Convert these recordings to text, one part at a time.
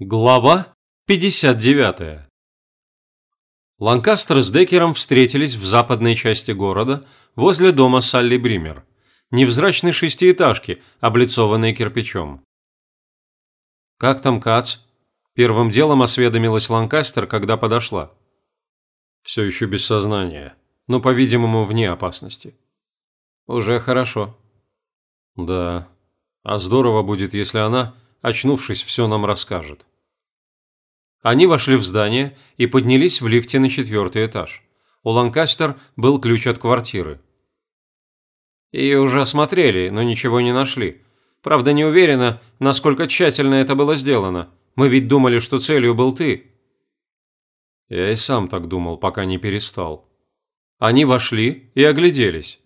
Глава 59 Ланкастер с Деккером встретились в западной части города, возле дома Салли Бример, невзрачной шестиэтажки, облицованной кирпичом. «Как там Кац?» Первым делом осведомилась Ланкастер, когда подошла. «Все еще без сознания, но, по-видимому, вне опасности». «Уже хорошо». «Да. А здорово будет, если она, очнувшись, все нам расскажет». Они вошли в здание и поднялись в лифте на четвертый этаж. У Ланкастер был ключ от квартиры. Ее уже осмотрели, но ничего не нашли. Правда, не уверена, насколько тщательно это было сделано. Мы ведь думали, что целью был ты. Я и сам так думал, пока не перестал. Они вошли и огляделись.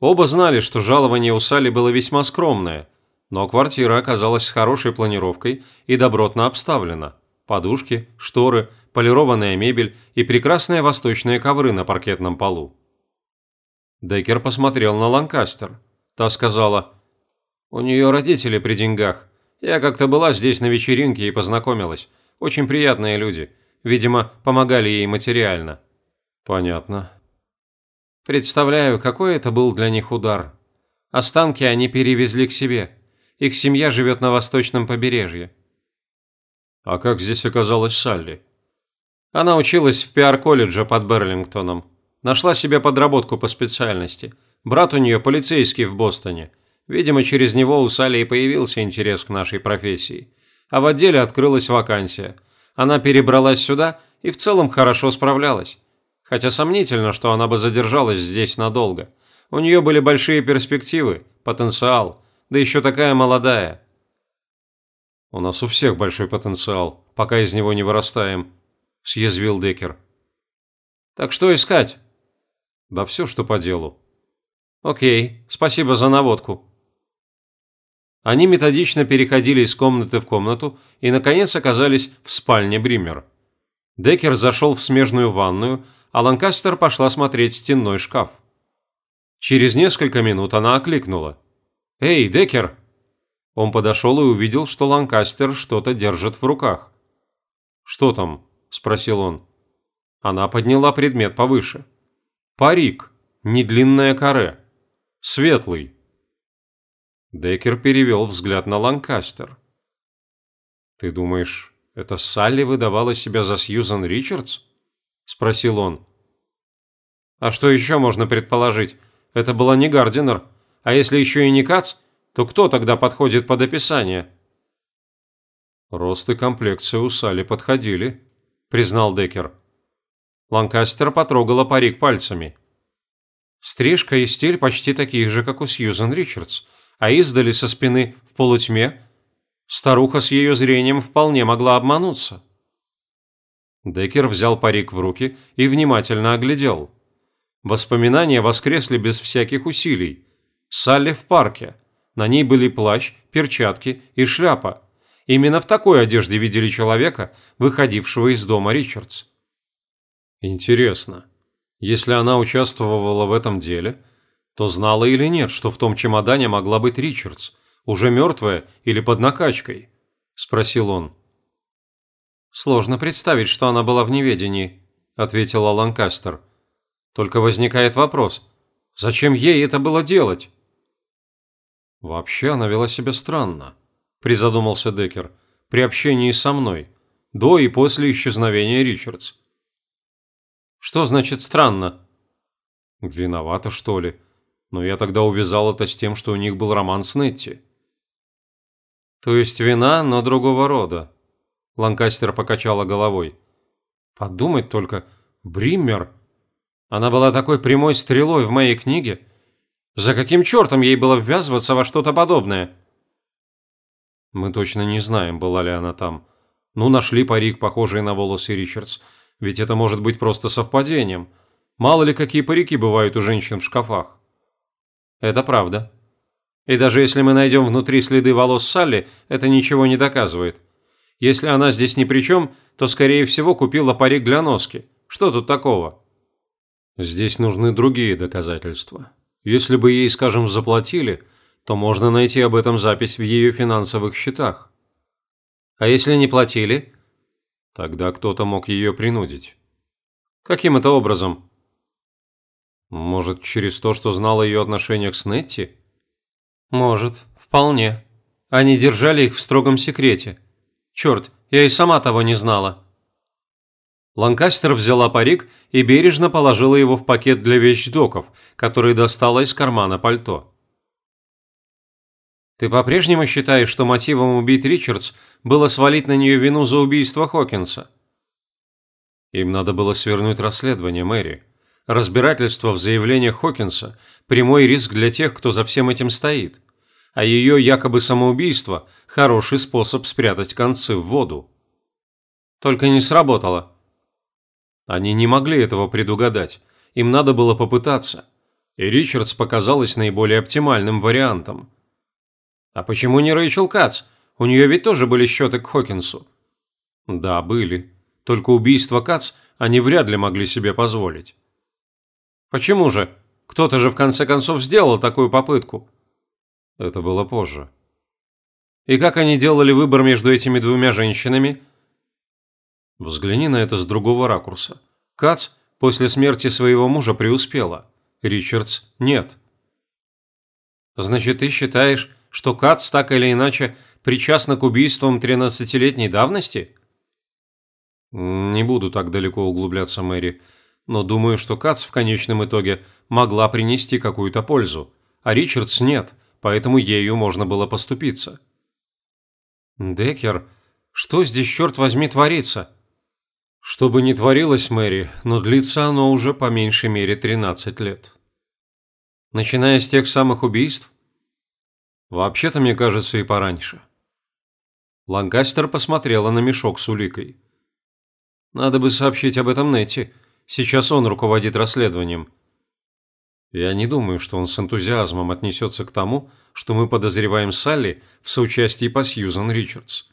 Оба знали, что жалование у Салли было весьма скромное, но квартира оказалась с хорошей планировкой и добротно обставлена. Подушки, шторы, полированная мебель и прекрасные восточные ковры на паркетном полу. Деккер посмотрел на Ланкастер. Та сказала, «У нее родители при деньгах. Я как-то была здесь на вечеринке и познакомилась. Очень приятные люди. Видимо, помогали ей материально». «Понятно». «Представляю, какой это был для них удар. Останки они перевезли к себе. Их семья живет на восточном побережье». «А как здесь оказалась Салли?» Она училась в пиар-колледже под Берлингтоном. Нашла себе подработку по специальности. Брат у нее полицейский в Бостоне. Видимо, через него у Салли и появился интерес к нашей профессии. А в отделе открылась вакансия. Она перебралась сюда и в целом хорошо справлялась. Хотя сомнительно, что она бы задержалась здесь надолго. У нее были большие перспективы, потенциал, да еще такая молодая. «У нас у всех большой потенциал, пока из него не вырастаем», – съязвил Деккер. «Так что искать?» Да все, что по делу. Окей, спасибо за наводку. Они методично переходили из комнаты в комнату и, наконец, оказались в спальне Бример. Деккер зашел в смежную ванную, а Ланкастер пошла смотреть стенной шкаф. Через несколько минут она окликнула. «Эй, Деккер!» Он подошел и увидел, что Ланкастер что-то держит в руках. «Что там?» – спросил он. Она подняла предмет повыше. Парик, не длинное каре. Светлый. Деккер перевел взгляд на Ланкастер. «Ты думаешь, это Салли выдавала себя за Сьюзан Ричардс?» – спросил он. «А что еще можно предположить? Это была не Гардинер. А если еще и не Кац, то кто тогда подходит под описание?» «Рост и комплекция у Салли подходили», – признал Деккер. Ланкастер потрогала парик пальцами. Стрижка и стиль почти такие же, как у Сьюзен Ричардс, а издали со спины в полутьме. Старуха с ее зрением вполне могла обмануться. Деккер взял парик в руки и внимательно оглядел. Воспоминания воскресли без всяких усилий. Салли в парке. На ней были плащ, перчатки и шляпа. Именно в такой одежде видели человека, выходившего из дома Ричардс. Интересно, если она участвовала в этом деле, то знала или нет, что в том чемодане могла быть Ричардс, уже мертвая или под накачкой? Спросил он. Сложно представить, что она была в неведении, ответила Ланкастер. Только возникает вопрос, зачем ей это было делать? Вообще она вела себя странно, призадумался Деккер, при общении со мной, до и после исчезновения Ричардс. Что значит странно? Виновата, что ли? Но я тогда увязал это с тем, что у них был роман с Нетти. То есть вина, но другого рода. Ланкастер покачала головой. Подумать только, Бриммер. Она была такой прямой стрелой в моей книге. За каким чертом ей было ввязываться во что-то подобное? Мы точно не знаем, была ли она там. Ну, нашли парик, похожий на волосы Ричардс. Ведь это может быть просто совпадением. Мало ли какие парики бывают у женщин в шкафах. Это правда. И даже если мы найдем внутри следы волос Салли, это ничего не доказывает. Если она здесь ни при чем, то, скорее всего, купила парик для носки. Что тут такого? Здесь нужны другие доказательства. Если бы ей, скажем, заплатили, то можно найти об этом запись в ее финансовых счетах. А если не платили? Тогда кто-то мог ее принудить. Каким это образом? Может, через то, что знал о ее отношениях с Нетти? Может, вполне. Они держали их в строгом секрете. Черт, я и сама того не знала. Ланкастер взяла парик и бережно положила его в пакет для вещдоков, который достала из кармана пальто. «Ты по-прежнему считаешь, что мотивом убить Ричардс было свалить на нее вину за убийство Хокинса?» Им надо было свернуть расследование, Мэри. Разбирательство в заявлениях Хокинса – прямой риск для тех, кто за всем этим стоит. А ее якобы самоубийство – хороший способ спрятать концы в воду. Только не сработало. Они не могли этого предугадать. Им надо было попытаться. И Ричардс показалась наиболее оптимальным вариантом. А почему не Рэйчел Кац? У нее ведь тоже были счеты к Хокинсу. Да, были. Только убийство Кац они вряд ли могли себе позволить. Почему же? Кто-то же в конце концов сделал такую попытку. Это было позже. И как они делали выбор между этими двумя женщинами? Взгляни на это с другого ракурса. Кац после смерти своего мужа преуспела. Ричардс нет. Значит, ты считаешь, что Кац так или иначе причастна к убийствам 13-летней давности? Не буду так далеко углубляться, Мэри, но думаю, что Кац в конечном итоге могла принести какую-то пользу, а Ричардс нет, поэтому ею можно было поступиться. Деккер, что здесь, черт возьми, творится? Что бы ни творилось, Мэри, но длится оно уже по меньшей мере 13 лет. Начиная с тех самых убийств? Вообще-то, мне кажется, и пораньше. Ланкастер посмотрела на мешок с уликой. Надо бы сообщить об этом Нетти. Сейчас он руководит расследованием. Я не думаю, что он с энтузиазмом отнесется к тому, что мы подозреваем Салли в соучастии по Сьюзан Ричардс.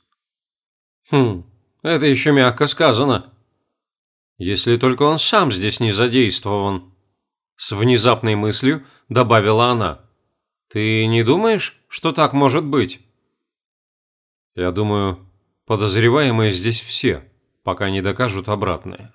Хм, это еще мягко сказано. Если только он сам здесь не задействован. С внезапной мыслью добавила она. Ты не думаешь, что так может быть? Я думаю, подозреваемые здесь все, пока не докажут обратное.